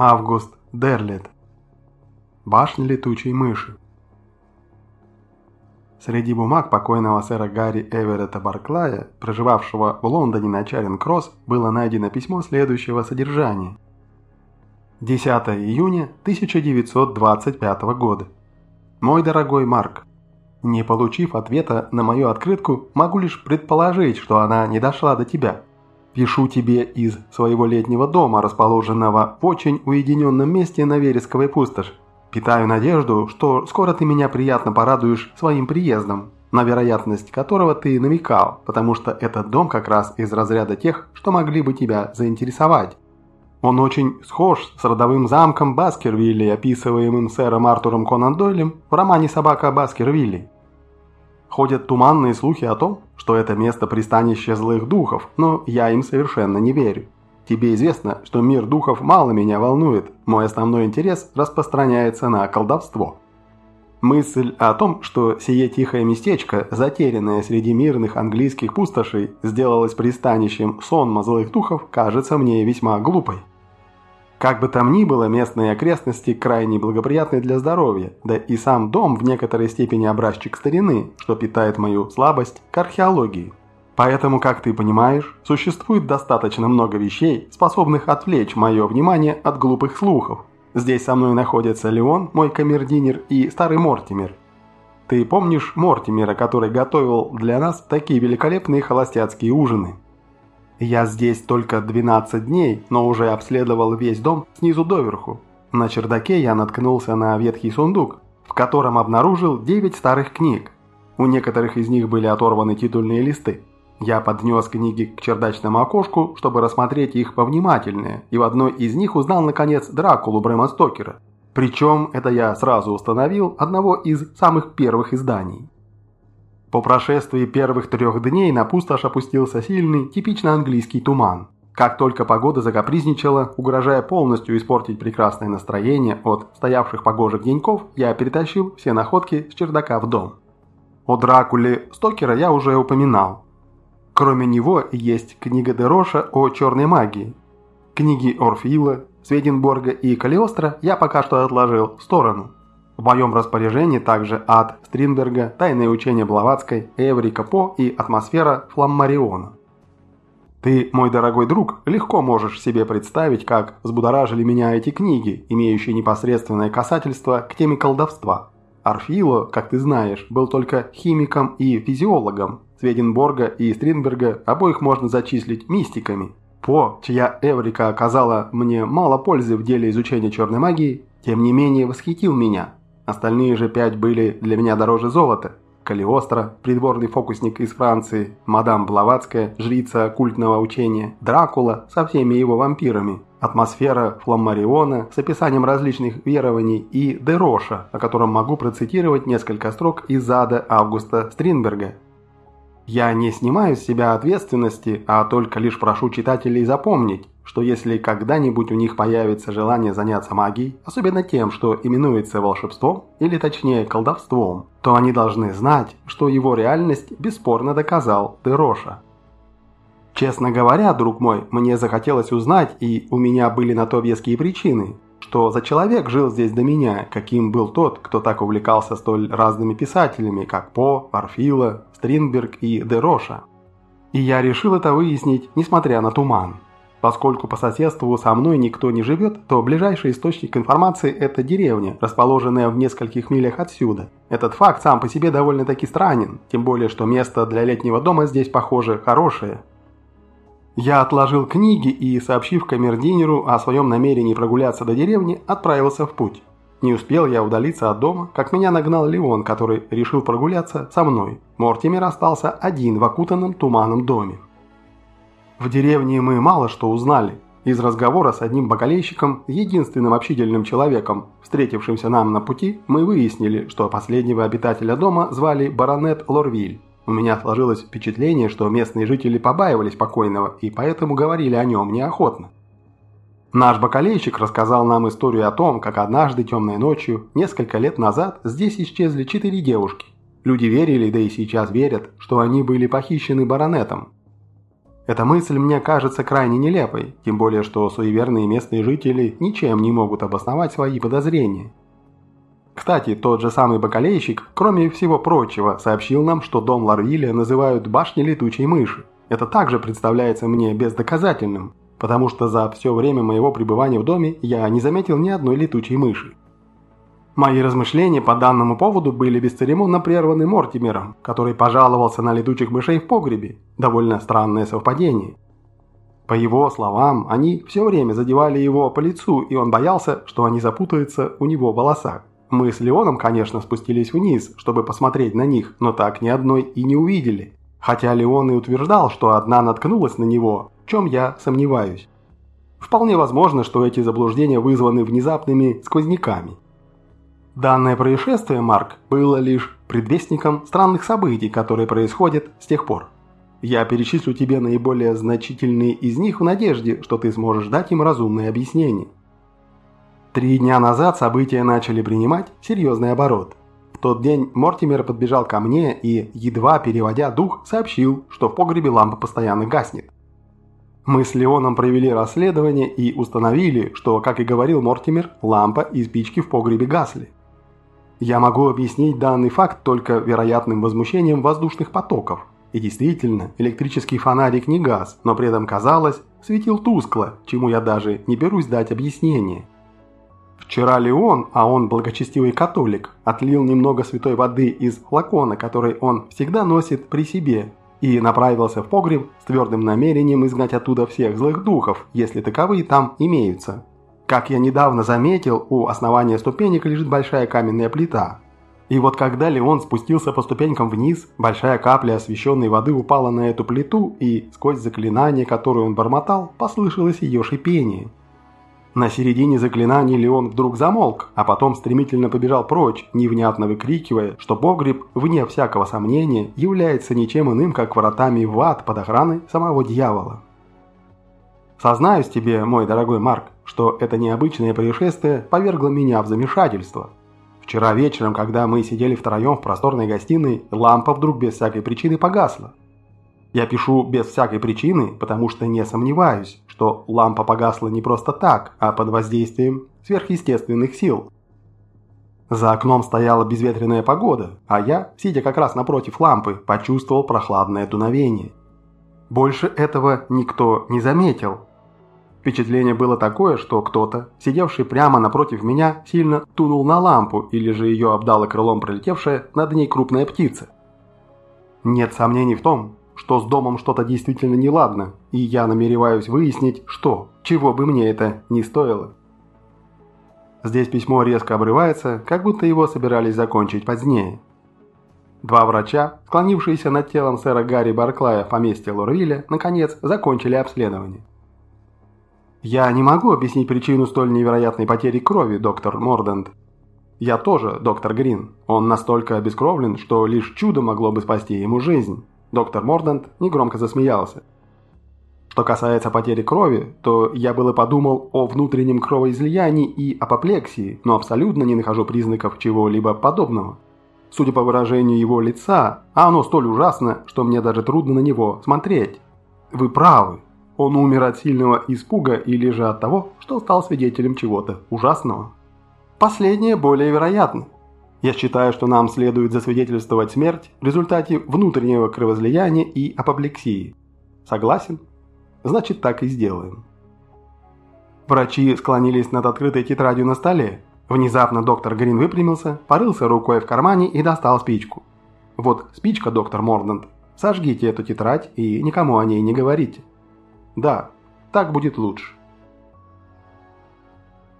Август Дерлет. Башня летучей мыши. Среди бумаг покойного сэра Гарри Эверетта Барклая, проживавшего в Лондоне на Чаринг-Кросс, было найдено письмо следующего содержания. 10 июня 1925 года. Мой дорогой Марк, не получив ответа на мою открытку, могу лишь предположить, что она не дошла до тебя. Пишу тебе из своего летнего дома, расположенного в очень уединенном месте на Вересковой пустоши. Питаю надежду, что скоро ты меня приятно порадуешь своим приездом, на вероятность которого ты намекал, потому что этот дом как раз из разряда тех, что могли бы тебя заинтересовать. Он очень схож с родовым замком Баскервилли, описываемым сэром Артуром Конан Дойлем в романе «Собака Баскервилли». Ходят туманные слухи о том, что это место пристанище злых духов, но я им совершенно не верю. Тебе известно, что мир духов мало меня волнует, мой основной интерес распространяется на колдовство. Мысль о том, что сие тихое местечко, затерянное среди мирных английских пустошей, сделалось пристанищем сонма злых духов, кажется мне весьма глупой. Как бы там ни было, местные окрестности крайне благоприятны для здоровья, да и сам дом в некоторой степени образчик старины, что питает мою слабость к археологии. Поэтому, как ты понимаешь, существует достаточно много вещей, способных отвлечь мое внимание от глупых слухов. Здесь со мной находятся Леон, мой камердинер, и старый Мортимер. Ты помнишь Мортимера, который готовил для нас такие великолепные холостяцкие ужины? Я здесь только 12 дней, но уже обследовал весь дом снизу доверху. На чердаке я наткнулся на ветхий сундук, в котором обнаружил 9 старых книг. У некоторых из них были оторваны титульные листы. Я поднес книги к чердачному окошку, чтобы рассмотреть их повнимательнее, и в одной из них узнал, наконец, Дракулу Брэма Стокера. Причем, это я сразу установил, одного из самых первых изданий. По прошествии первых трех дней на пустошь опустился сильный, типично английский туман. Как только погода закапризничала, угрожая полностью испортить прекрасное настроение от стоявших погожих деньков, я перетащил все находки с чердака в дом. О Дракуле Стокера я уже упоминал. Кроме него есть книга Дероша о черной магии. Книги Орфила, Сведенборга и Калиостро я пока что отложил в сторону. В моем распоряжении также ад Стринберга, тайные учения Блаватской, Эврика По и атмосфера Фламмариона. Ты, мой дорогой друг, легко можешь себе представить, как взбудоражили меня эти книги, имеющие непосредственное касательство к теме колдовства. Арфило, как ты знаешь, был только химиком и физиологом. Сведенборга и Стринберга обоих можно зачислить мистиками. По, чья Эврика оказала мне мало пользы в деле изучения черной магии, тем не менее восхитил меня – Остальные же пять были для меня дороже золота. Калиостро, придворный фокусник из Франции, мадам Блаватская, жрица оккультного учения, Дракула со всеми его вампирами, атмосфера Фламмариона с описанием различных верований и Дероша, о котором могу процитировать несколько строк из ада Августа Стринберга. Я не снимаю с себя ответственности, а только лишь прошу читателей запомнить, что если когда-нибудь у них появится желание заняться магией, особенно тем, что именуется волшебством, или точнее колдовством, то они должны знать, что его реальность бесспорно доказал Дероша. Честно говоря, друг мой, мне захотелось узнать, и у меня были на то веские причины, что за человек жил здесь до меня, каким был тот, кто так увлекался столь разными писателями, как По, Арфила, Стринберг и Дероша. И я решил это выяснить, несмотря на туман. Поскольку по соседству со мной никто не живет, то ближайший источник информации – это деревня, расположенная в нескольких милях отсюда. Этот факт сам по себе довольно-таки странен, тем более, что место для летнего дома здесь, похоже, хорошее. Я отложил книги и, сообщив камердинеру о своем намерении прогуляться до деревни, отправился в путь. Не успел я удалиться от дома, как меня нагнал Леон, который решил прогуляться со мной. Мортимер остался один в окутанном туманом доме. В деревне мы мало что узнали. Из разговора с одним бакалейщиком, единственным общительным человеком, встретившимся нам на пути, мы выяснили, что последнего обитателя дома звали баронет Лорвиль. У меня сложилось впечатление, что местные жители побаивались покойного и поэтому говорили о нем неохотно. Наш бакалейщик рассказал нам историю о том, как однажды темной ночью, несколько лет назад, здесь исчезли четыре девушки. Люди верили, да и сейчас верят, что они были похищены баронетом, Эта мысль мне кажется крайне нелепой, тем более что суеверные местные жители ничем не могут обосновать свои подозрения. Кстати, тот же самый бакалейщик, кроме всего прочего, сообщил нам, что дом Ларвилля называют башней летучей мыши. Это также представляется мне бездоказательным, потому что за все время моего пребывания в доме я не заметил ни одной летучей мыши. Мои размышления по данному поводу были бесцеремонно прерваны Мортимером, который пожаловался на летучих мышей в погребе. Довольно странное совпадение. По его словам, они все время задевали его по лицу, и он боялся, что они запутаются у него в волосах. Мы с Леоном, конечно, спустились вниз, чтобы посмотреть на них, но так ни одной и не увидели. Хотя Леон и утверждал, что одна наткнулась на него, в чем я сомневаюсь. Вполне возможно, что эти заблуждения вызваны внезапными сквозняками. Данное происшествие, Марк, было лишь предвестником странных событий, которые происходят с тех пор. Я перечислю тебе наиболее значительные из них в надежде, что ты сможешь дать им разумное объяснение. Три дня назад события начали принимать серьезный оборот. В тот день Мортимер подбежал ко мне и, едва переводя дух, сообщил, что в погребе лампа постоянно гаснет. Мы с Леоном провели расследование и установили, что, как и говорил Мортимер, лампа и спички в погребе гасли. Я могу объяснить данный факт только вероятным возмущением воздушных потоков. И действительно, электрический фонарик не газ, но при этом, казалось, светил тускло, чему я даже не берусь дать объяснение. Вчера Леон, а он благочестивый католик, отлил немного святой воды из флакона, который он всегда носит при себе, и направился в погреб с твердым намерением изгнать оттуда всех злых духов, если таковые там имеются. Как я недавно заметил, у основания ступенек лежит большая каменная плита. И вот когда Леон спустился по ступенькам вниз, большая капля освещенной воды упала на эту плиту, и сквозь заклинание, которое он бормотал, послышалось ее шипение. На середине заклинания Леон вдруг замолк, а потом стремительно побежал прочь, невнятно выкрикивая, что погреб, вне всякого сомнения, является ничем иным, как воротами в ад под охраной самого дьявола. Сознаюсь тебе, мой дорогой Марк, что это необычное происшествие повергло меня в замешательство. Вчера вечером, когда мы сидели втроем в просторной гостиной, лампа вдруг без всякой причины погасла. Я пишу без всякой причины, потому что не сомневаюсь, что лампа погасла не просто так, а под воздействием сверхъестественных сил. За окном стояла безветренная погода, а я, сидя как раз напротив лампы, почувствовал прохладное дуновение. Больше этого никто не заметил. Впечатление было такое, что кто-то, сидевший прямо напротив меня, сильно тунул на лампу, или же ее обдала крылом пролетевшая над ней крупная птица. Нет сомнений в том, что с домом что-то действительно неладно, и я намереваюсь выяснить, что, чего бы мне это не стоило. Здесь письмо резко обрывается, как будто его собирались закончить позднее. Два врача, склонившиеся над телом сэра Гарри Барклая в поместье Лорвилля, наконец закончили обследование. «Я не могу объяснить причину столь невероятной потери крови, доктор Мордент. Я тоже, доктор Грин. Он настолько обескровлен, что лишь чудо могло бы спасти ему жизнь». Доктор Мордант негромко засмеялся. Что касается потери крови, то я было подумал о внутреннем кровоизлиянии и апоплексии, но абсолютно не нахожу признаков чего-либо подобного. Судя по выражению его лица, а оно столь ужасно, что мне даже трудно на него смотреть. Вы правы. Он умер от сильного испуга или же от того, что стал свидетелем чего-то ужасного. Последнее более вероятно. Я считаю, что нам следует засвидетельствовать смерть в результате внутреннего кровоизлияния и апоплексии. Согласен? Значит, так и сделаем. Врачи склонились над открытой тетрадью на столе. Внезапно доктор Грин выпрямился, порылся рукой в кармане и достал спичку. «Вот спичка, доктор Мордант. Сожгите эту тетрадь и никому о ней не говорите». «Да, так будет лучше».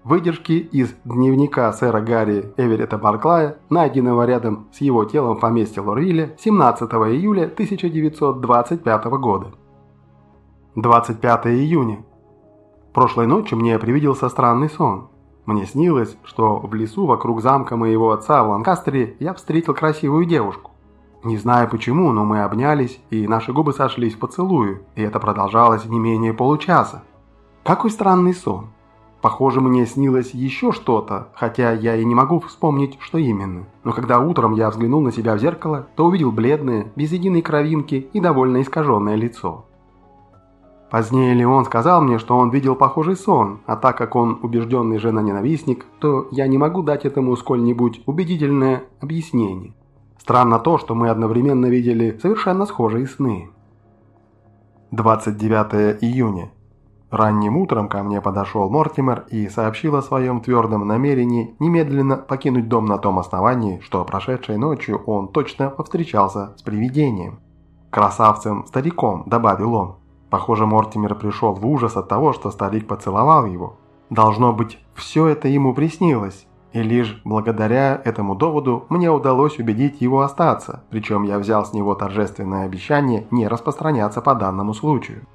Выдержки из дневника сэра Гарри Эверетта Барклая, найденного рядом с его телом в поместье Лорвилля 17 июля 1925 года. 25 июня. Прошлой ночью мне привиделся странный сон. Мне снилось, что в лесу вокруг замка моего отца в Ланкастере я встретил красивую девушку. Не знаю почему, но мы обнялись, и наши губы сошлись в поцелую, и это продолжалось не менее получаса. Какой странный сон. Похоже, мне снилось еще что-то, хотя я и не могу вспомнить, что именно. Но когда утром я взглянул на себя в зеркало, то увидел бледное, без единой кровинки и довольно искаженное лицо. Позднее Леон сказал мне, что он видел похожий сон, а так как он убежденный жена-ненавистник, то я не могу дать этому сколь-нибудь убедительное объяснение. Странно то, что мы одновременно видели совершенно схожие сны. 29 июня. Ранним утром ко мне подошел Мортимер и сообщил о своем твердом намерении немедленно покинуть дом на том основании, что прошедшей ночью он точно повстречался с привидением. «Красавцем-стариком», – добавил он. Похоже, Мортимер пришел в ужас от того, что старик поцеловал его. Должно быть, все это ему приснилось. И лишь благодаря этому доводу мне удалось убедить его остаться, причем я взял с него торжественное обещание не распространяться по данному случаю.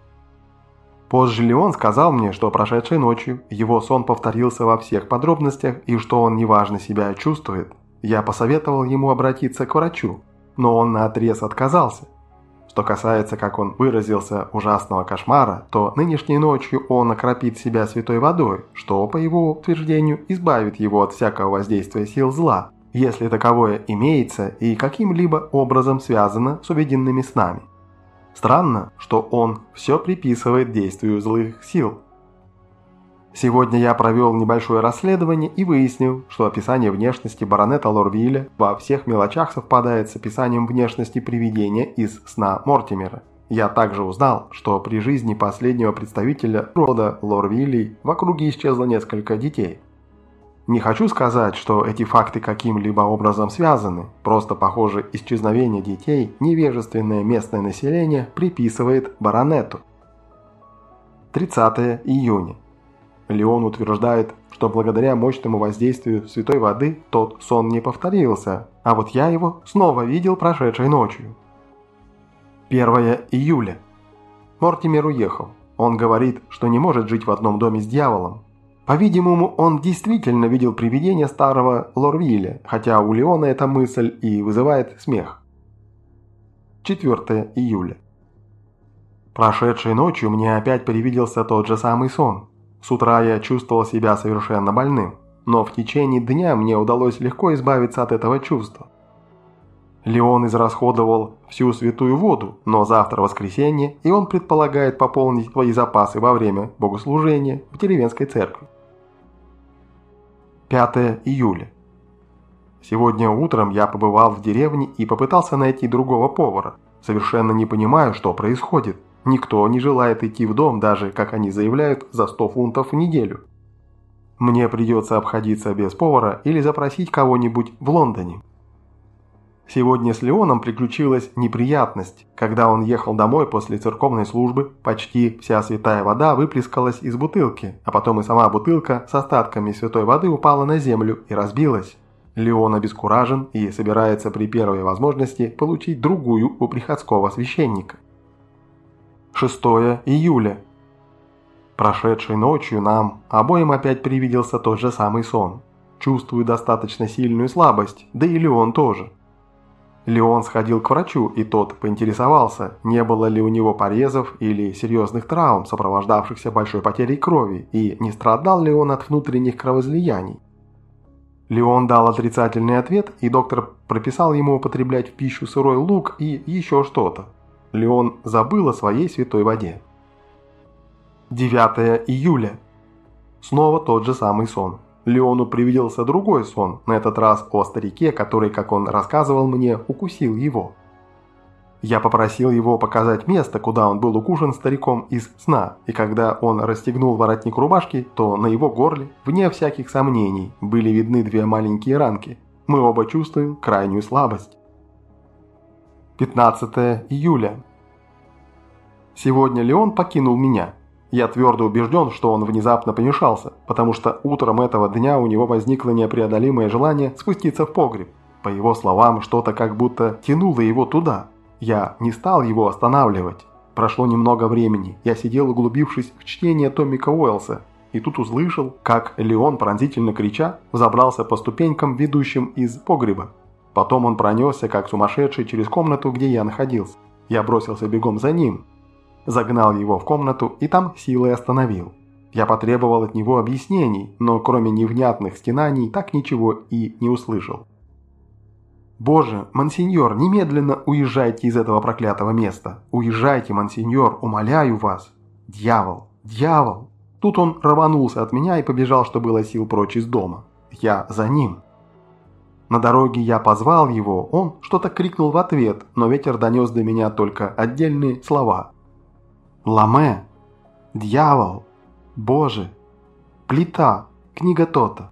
Позже Леон сказал мне, что прошедшей ночью его сон повторился во всех подробностях и что он неважно себя чувствует. Я посоветовал ему обратиться к врачу, но он наотрез отказался. Что касается, как он выразился, ужасного кошмара, то нынешней ночью он окропит себя святой водой, что, по его утверждению, избавит его от всякого воздействия сил зла, если таковое имеется и каким-либо образом связано с увиденными снами. Странно, что он все приписывает действию злых сил. Сегодня я провел небольшое расследование и выяснил, что описание внешности баронета Лорвилля во всех мелочах совпадает с описанием внешности привидения из сна Мортимера. Я также узнал, что при жизни последнего представителя рода Лорвиллей в округе исчезло несколько детей. Не хочу сказать, что эти факты каким-либо образом связаны, просто похоже исчезновение детей невежественное местное население приписывает баронету. 30 июня. Леон утверждает, что благодаря мощному воздействию святой воды тот сон не повторился, а вот я его снова видел прошедшей ночью. 1 июля. Мортимер уехал. Он говорит, что не может жить в одном доме с дьяволом. По-видимому, он действительно видел привидение старого Лорвиля, хотя у Леона эта мысль и вызывает смех. 4 июля. Прошедшей ночью мне опять привиделся тот же самый сон. С утра я чувствовал себя совершенно больным, но в течение дня мне удалось легко избавиться от этого чувства. Леон израсходовал всю святую воду, но завтра воскресенье, и он предполагает пополнить свои запасы во время богослужения в деревенской церкви. 5 июля. Сегодня утром я побывал в деревне и попытался найти другого повара. Совершенно не понимаю, что происходит. Никто не желает идти в дом, даже, как они заявляют, за 100 фунтов в неделю. Мне придется обходиться без повара или запросить кого-нибудь в Лондоне. Сегодня с Леоном приключилась неприятность. Когда он ехал домой после церковной службы, почти вся святая вода выплескалась из бутылки, а потом и сама бутылка с остатками святой воды упала на землю и разбилась. Леон обескуражен и собирается при первой возможности получить другую у приходского священника. 6 июля. Прошедшей ночью нам обоим опять привиделся тот же самый сон. Чувствую достаточно сильную слабость, да и Леон тоже. Леон сходил к врачу, и тот поинтересовался, не было ли у него порезов или серьезных травм, сопровождавшихся большой потерей крови, и не страдал ли он от внутренних кровоизлияний. Леон дал отрицательный ответ, и доктор прописал ему употреблять в пищу сырой лук и еще что-то. Леон забыл о своей святой воде. 9 июля. Снова тот же самый сон. Леону привиделся другой сон, на этот раз о старике, который, как он рассказывал мне, укусил его. Я попросил его показать место, куда он был укушен стариком из сна, и когда он расстегнул воротник рубашки, то на его горле, вне всяких сомнений, были видны две маленькие ранки. Мы оба чувствуем крайнюю слабость. 15 июля. Сегодня Леон покинул меня. Я твердо убежден, что он внезапно помешался, потому что утром этого дня у него возникло непреодолимое желание спуститься в погреб. По его словам, что-то как будто тянуло его туда. Я не стал его останавливать. Прошло немного времени, я сидел углубившись в чтение Томика Уэллса, и тут услышал, как Леон, пронзительно крича, взобрался по ступенькам, ведущим из погреба. Потом он пронесся, как сумасшедший, через комнату, где я находился. Я бросился бегом за ним, загнал его в комнату и там силой остановил. Я потребовал от него объяснений, но кроме невнятных стенаний так ничего и не услышал. «Боже, мансиньор, немедленно уезжайте из этого проклятого места! Уезжайте, мансиньор, умоляю вас!» Дьявол! Дьявол! Тут он рванулся от меня и побежал, что было сил прочь из дома. Я за ним. На дороге я позвал его, он что-то крикнул в ответ, но ветер донес до меня только отдельные слова. Ламе, дьявол, боже, плита, книга то-то.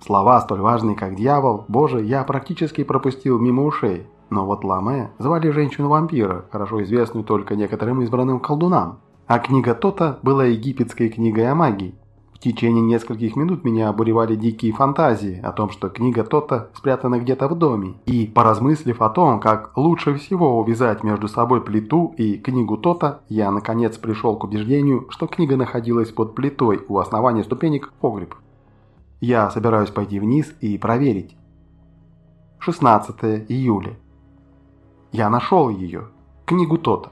Слова, столь важные, как дьявол, боже, я практически пропустил мимо ушей. Но вот Ламе звали женщину-вампира, хорошо известную только некоторым избранным колдунам. А книга Тота была египетской книгой о магии. В течение нескольких минут меня обуревали дикие фантазии о том, что книга Тота спрятана где-то в доме. И, поразмыслив о том, как лучше всего увязать между собой плиту и книгу Тота, я наконец пришел к убеждению, что книга находилась под плитой у основания ступенек в погреб. Я собираюсь пойти вниз и проверить. 16 июля. Я нашел ее. Книгу Тота.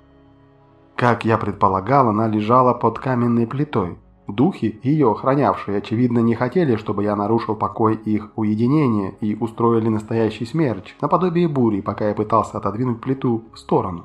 Как я предполагал, она лежала под каменной плитой. Духи, ее охранявшие, очевидно, не хотели, чтобы я нарушил покой их уединения и устроили настоящий смерч, наподобие бури, пока я пытался отодвинуть плиту в сторону.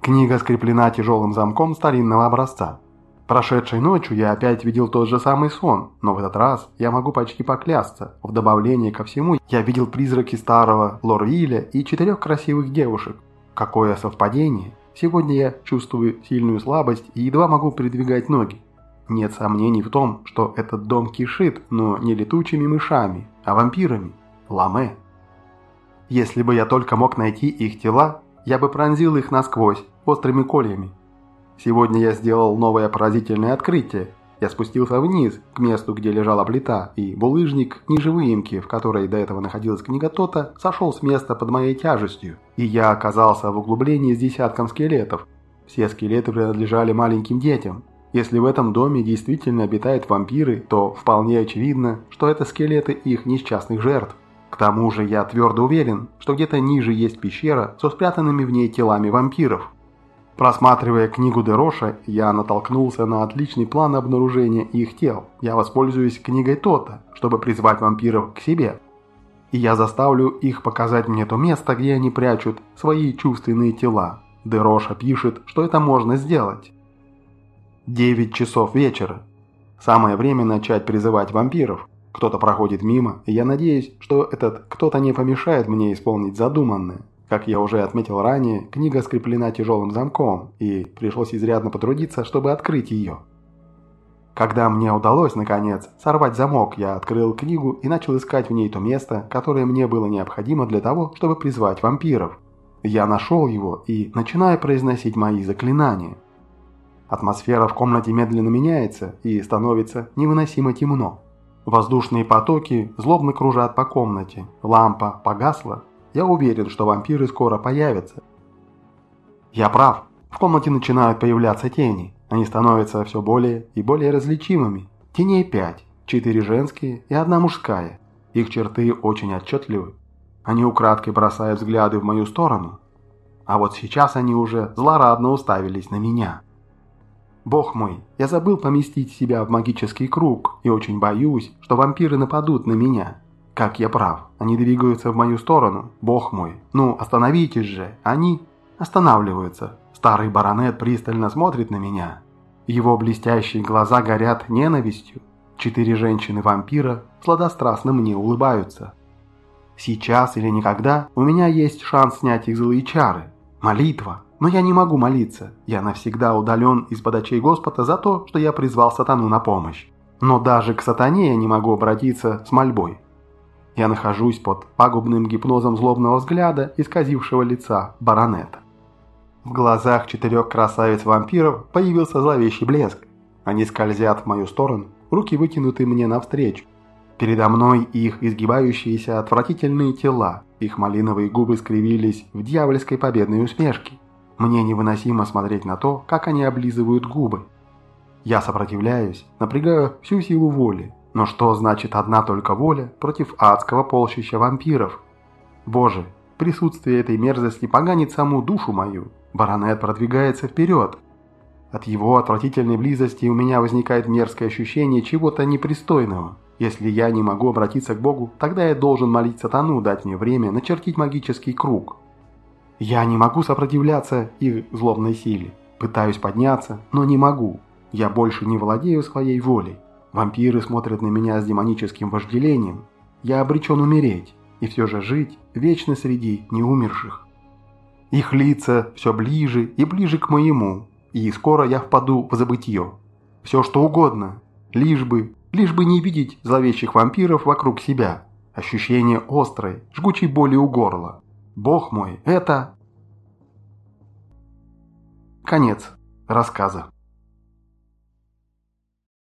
Книга скреплена тяжелым замком старинного образца. Прошедшей ночью я опять видел тот же самый сон, но в этот раз я могу почти поклясться. В добавление ко всему, я видел призраки старого Лорвиля и четырех красивых девушек. Какое совпадение! Сегодня я чувствую сильную слабость и едва могу передвигать ноги. Нет сомнений в том, что этот дом кишит, но не летучими мышами, а вампирами. Ламе. Если бы я только мог найти их тела, я бы пронзил их насквозь, острыми кольями. Сегодня я сделал новое поразительное открытие. Я спустился вниз, к месту, где лежала плита, и булыжник ниже выемки, в которой до этого находилась книга Тота, сошел с места под моей тяжестью, и я оказался в углублении с десятком скелетов. Все скелеты принадлежали маленьким детям. Если в этом доме действительно обитают вампиры, то вполне очевидно, что это скелеты их несчастных жертв. К тому же я твердо уверен, что где-то ниже есть пещера со спрятанными в ней телами вампиров. Просматривая книгу Дероша, я натолкнулся на отличный план обнаружения их тел. Я воспользуюсь книгой Тота, чтобы призвать вампиров к себе. И я заставлю их показать мне то место, где они прячут свои чувственные тела. Дероша пишет, что это можно сделать. 9 часов вечера. Самое время начать призывать вампиров. Кто-то проходит мимо, и я надеюсь, что этот кто-то не помешает мне исполнить задуманное. Как я уже отметил ранее, книга скреплена тяжелым замком, и пришлось изрядно потрудиться, чтобы открыть ее. Когда мне удалось, наконец, сорвать замок, я открыл книгу и начал искать в ней то место, которое мне было необходимо для того, чтобы призвать вампиров. Я нашел его и начинаю произносить мои заклинания. Атмосфера в комнате медленно меняется и становится невыносимо темно. Воздушные потоки злобно кружат по комнате, лампа погасла, я уверен, что вампиры скоро появятся. Я прав. В комнате начинают появляться тени. Они становятся все более и более различимыми. Теней пять. Четыре женские и одна мужская. Их черты очень отчетливы. Они украдкой бросают взгляды в мою сторону. А вот сейчас они уже злорадно уставились на меня. Бог мой, я забыл поместить себя в магический круг и очень боюсь, что вампиры нападут на меня. Как я прав, они двигаются в мою сторону, бог мой. Ну, остановитесь же, они останавливаются. Старый баронет пристально смотрит на меня. Его блестящие глаза горят ненавистью. Четыре женщины-вампира сладострастно мне улыбаются. Сейчас или никогда у меня есть шанс снять их злые чары. Молитва. Но я не могу молиться. Я навсегда удален из-под очей Господа за то, что я призвал сатану на помощь. Но даже к сатане я не могу обратиться с мольбой. Я нахожусь под пагубным гипнозом злобного взгляда, исказившего лица баронета. В глазах четырех красавиц-вампиров появился зловещий блеск. Они скользят в мою сторону, руки вытянуты мне навстречу. Передо мной их изгибающиеся отвратительные тела, их малиновые губы скривились в дьявольской победной усмешке. Мне невыносимо смотреть на то, как они облизывают губы. Я сопротивляюсь, напрягаю всю силу воли, но что значит одна только воля против адского полчища вампиров? Боже, присутствие этой мерзости поганит саму душу мою. Баронет продвигается вперед. От его отвратительной близости у меня возникает мерзкое ощущение чего-то непристойного. Если я не могу обратиться к Богу, тогда я должен молить сатану дать мне время начертить магический круг. Я не могу сопротивляться их злобной силе. Пытаюсь подняться, но не могу. Я больше не владею своей волей. Вампиры смотрят на меня с демоническим вожделением. Я обречен умереть, и все же жить вечно среди неумерших. Их лица все ближе и ближе к моему, и скоро я впаду в забытье. Все что угодно, лишь бы, лишь бы не видеть зловещих вампиров вокруг себя. Ощущение острой, жгучей боли у горла. Бог мой, это... Конец рассказа.